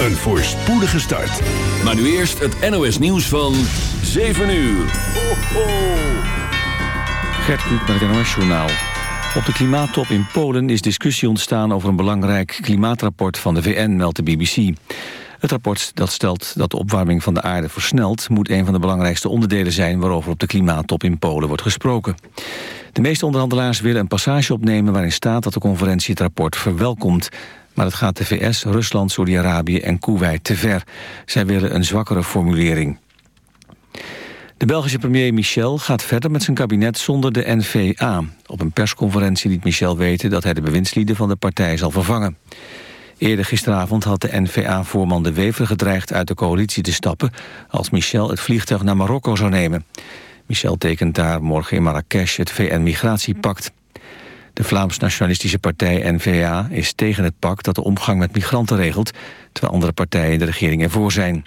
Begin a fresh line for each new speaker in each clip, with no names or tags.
een voorspoedige start.
Maar nu eerst het NOS nieuws van 7 uur. Ho, ho.
Gert Kluk met het NOS Journaal. Op de klimaattop in Polen is discussie ontstaan over een belangrijk klimaatrapport van de VN, meldt de BBC. Het rapport dat stelt dat de opwarming van de aarde versnelt... moet een van de belangrijkste onderdelen zijn... waarover op de klimaattop in Polen wordt gesproken. De meeste onderhandelaars willen een passage opnemen... waarin staat dat de conferentie het rapport verwelkomt. Maar dat gaat de VS, Rusland, Saudi-Arabië en Kuwait te ver. Zij willen een zwakkere formulering. De Belgische premier Michel gaat verder met zijn kabinet zonder de NVA. Op een persconferentie liet Michel weten dat hij de bewindslieden van de partij zal vervangen. Eerder gisteravond had de NVA-voorman De Wever gedreigd uit de coalitie te stappen... als Michel het vliegtuig naar Marokko zou nemen. Michel tekent daar morgen in Marrakesh het VN-migratiepact. De Vlaams-nationalistische partij N-VA is tegen het pact dat de omgang met migranten regelt... terwijl andere partijen in de regering ervoor zijn.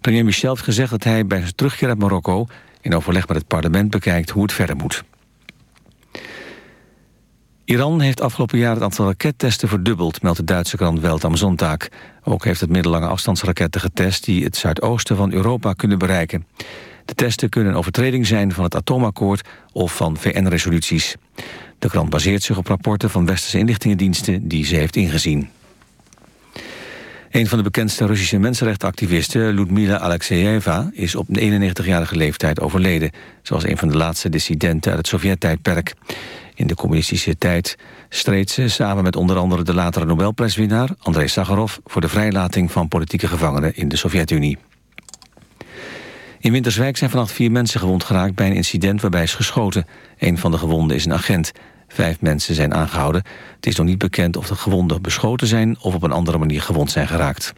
Premier Michel heeft gezegd dat hij bij zijn terugkeer uit Marokko... in overleg met het parlement bekijkt hoe het verder moet. Iran heeft afgelopen jaar het aantal rakettesten verdubbeld... meldt de Duitse krant Welt am Sonntag. Ook heeft het middellange afstandsraketten getest... die het zuidoosten van Europa kunnen bereiken. De testen kunnen een overtreding zijn van het atoomakkoord... of van VN-resoluties. De krant baseert zich op rapporten van westerse inlichtingendiensten... die ze heeft ingezien. Een van de bekendste Russische mensenrechtenactivisten, Ludmila Alexeyeva, is op 91-jarige leeftijd overleden. Zoals een van de laatste dissidenten uit het Sovjet-tijdperk. In de communistische tijd streed ze samen met onder andere de latere Nobelprijswinnaar Andrei Sakharov voor de vrijlating van politieke gevangenen in de Sovjet-Unie. In Winterswijk zijn vannacht vier mensen gewond geraakt bij een incident waarbij is geschoten. Een van de gewonden is een agent. Vijf mensen zijn aangehouden. Het is nog niet bekend of de gewonden beschoten zijn of op een andere manier gewond zijn geraakt.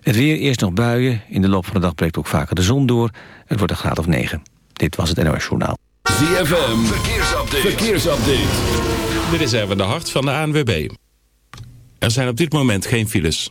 Het weer eerst nog buien. In de loop van de dag breekt ook vaker de zon door. Het wordt een graad of 9. Dit was het NOS Journaal.
ZFM, verkeersupdate. verkeersupdate.
Dit is even de hart van de ANWB. Er zijn op dit moment geen files.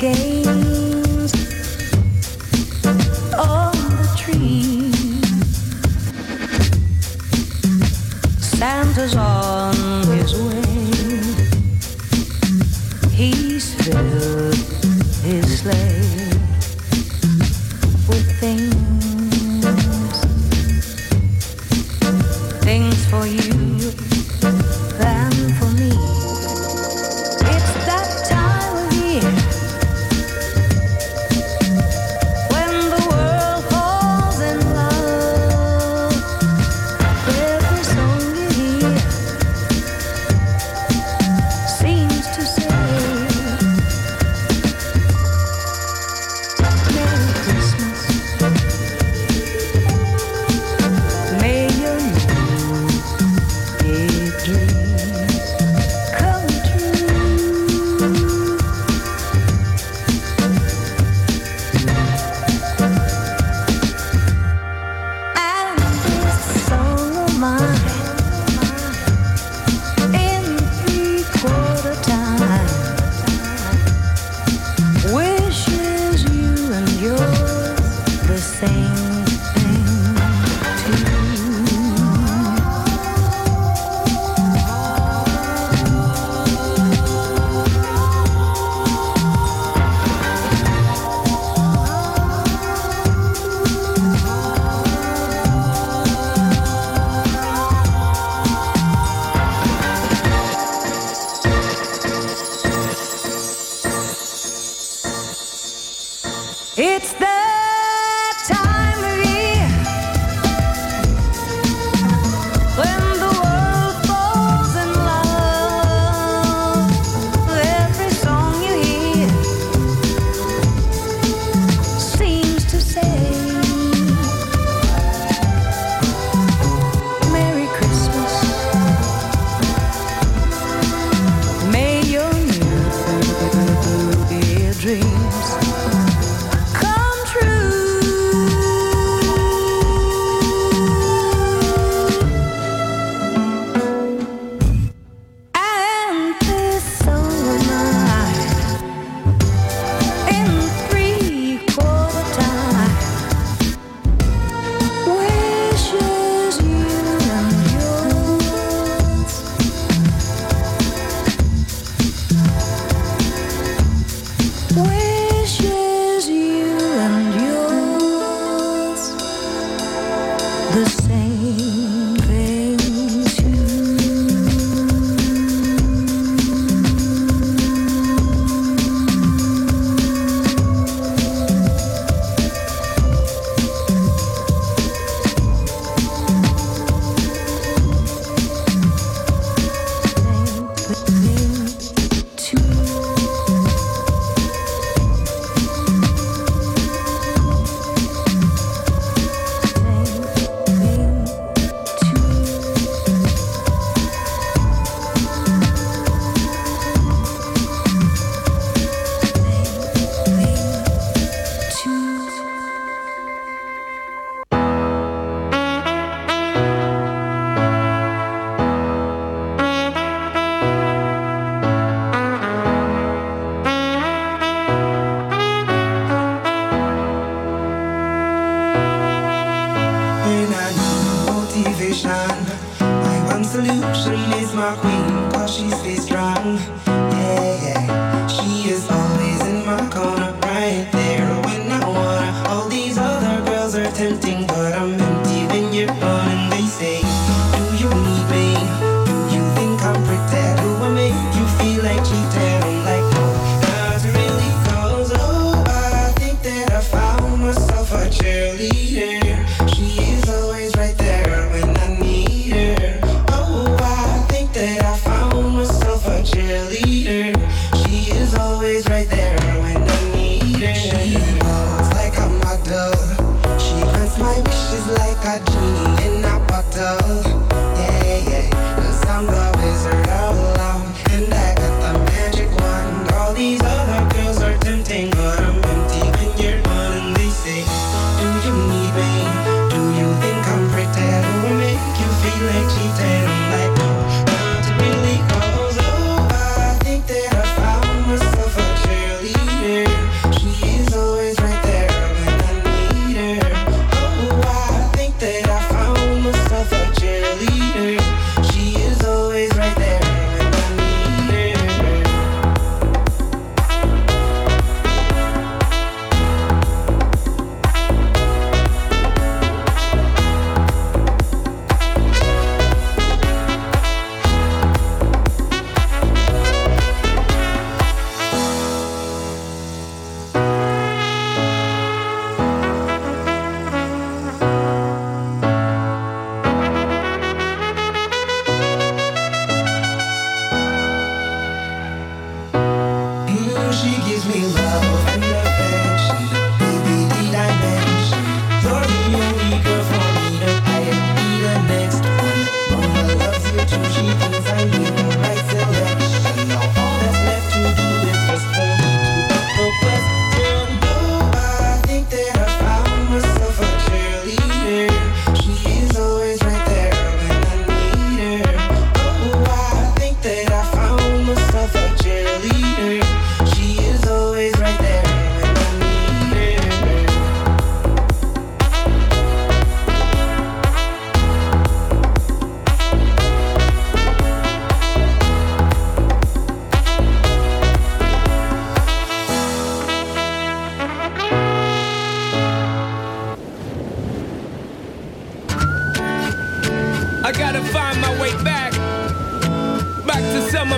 Canes on the tree. Santa's on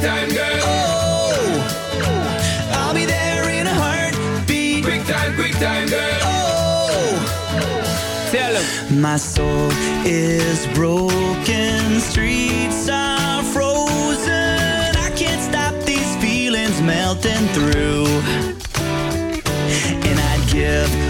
time, girl.
Oh, I'll be there in a heartbeat.
Quick time, quick time, girl.
Oh,
tell him.
My soul is broken, streets are frozen. I can't stop these feelings melting through. And I'd give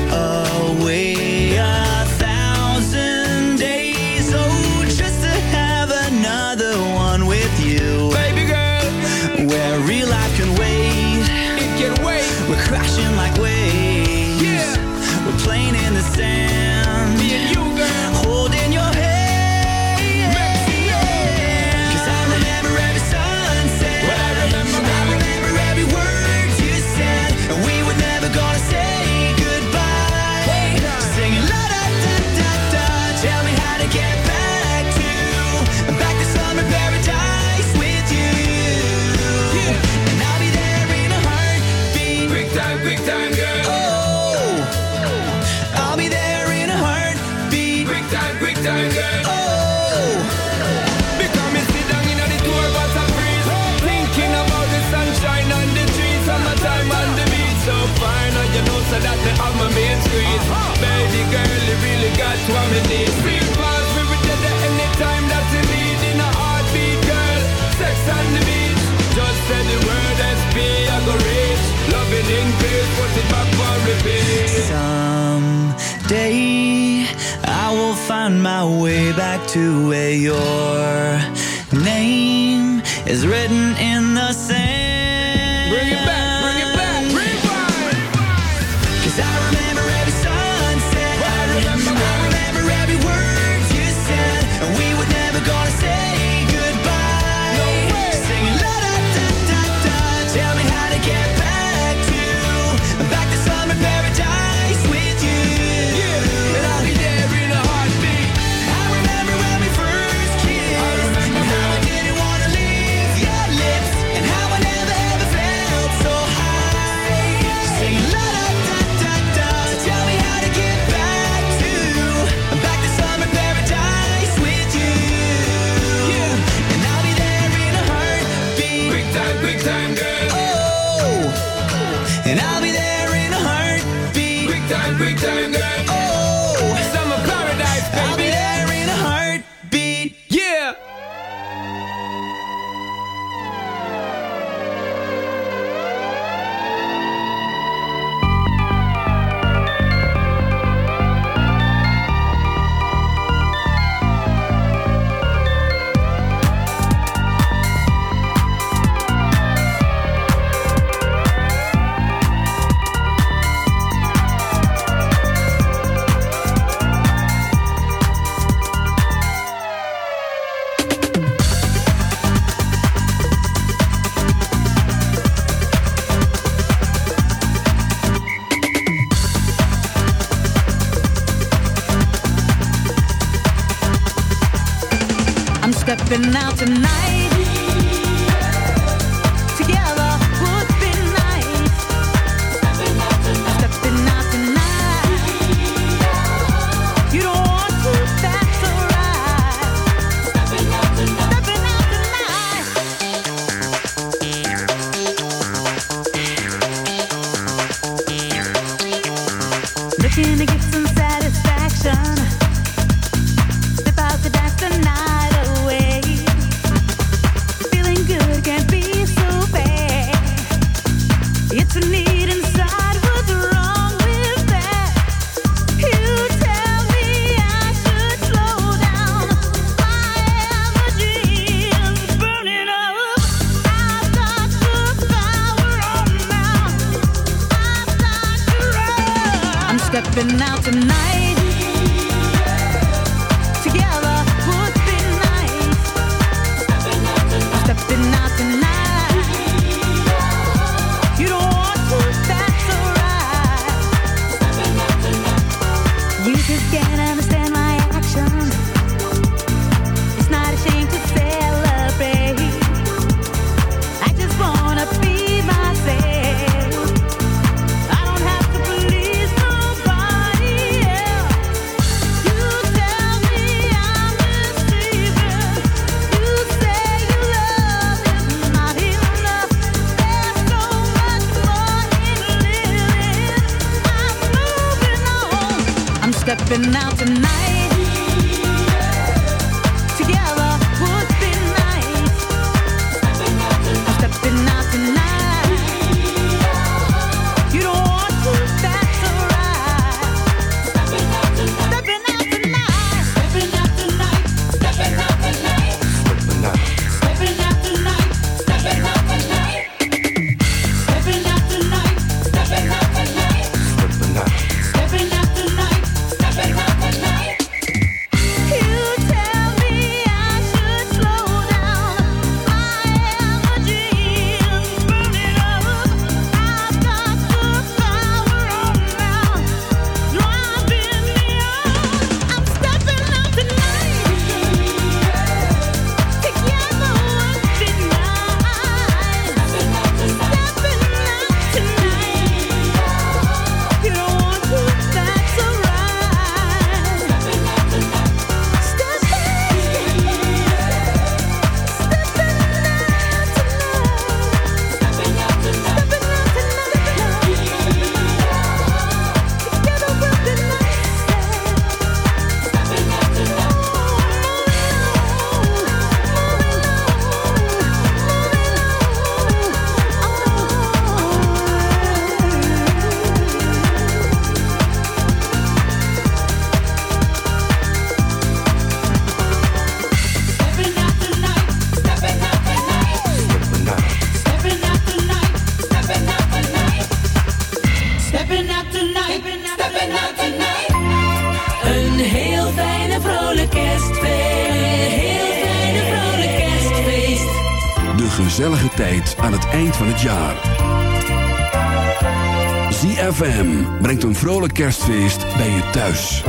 brengt een vrolijk kerstfeest bij je thuis.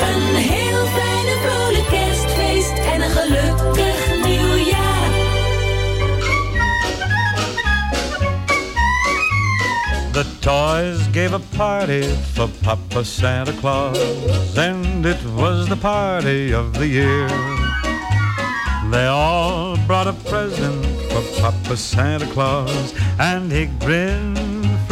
Een heel fijne vrolijk kerstfeest en een gelukkig nieuwjaar.
The toys gave a party for Papa Santa Claus, and it was the party of the year. They all brought a present for Papa Santa Claus, and he grinned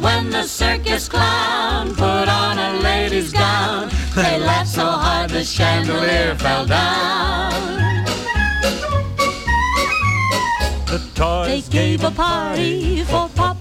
when the circus clown put on a lady's gown, they laughed so hard the chandelier fell down.
The
They
toys
gave a party for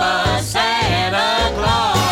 Santa Claus.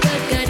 Good, good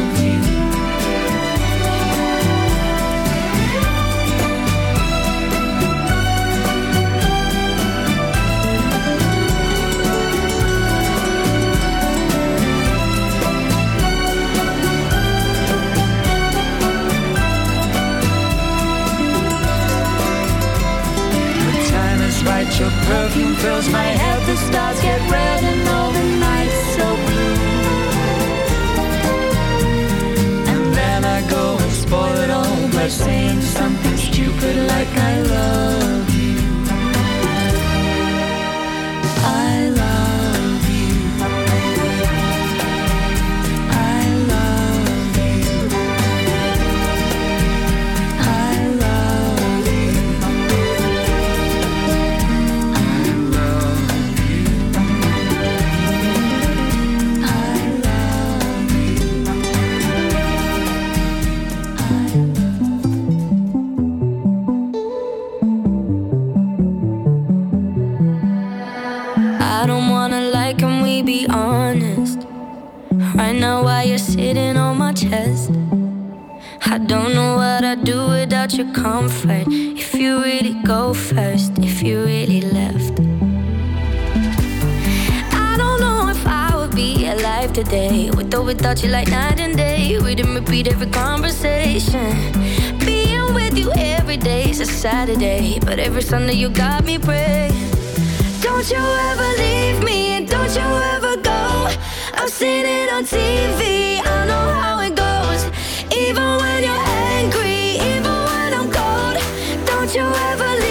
fills my head,
without you, like night and day. We didn't repeat every conversation. Being with you every day is a Saturday, but every Sunday you got me praying. Don't you ever leave me and don't you ever go. I've seen it on TV, I know how it goes. Even when you're angry, even when I'm cold. Don't you ever leave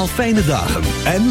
Allemaal fijne dagen en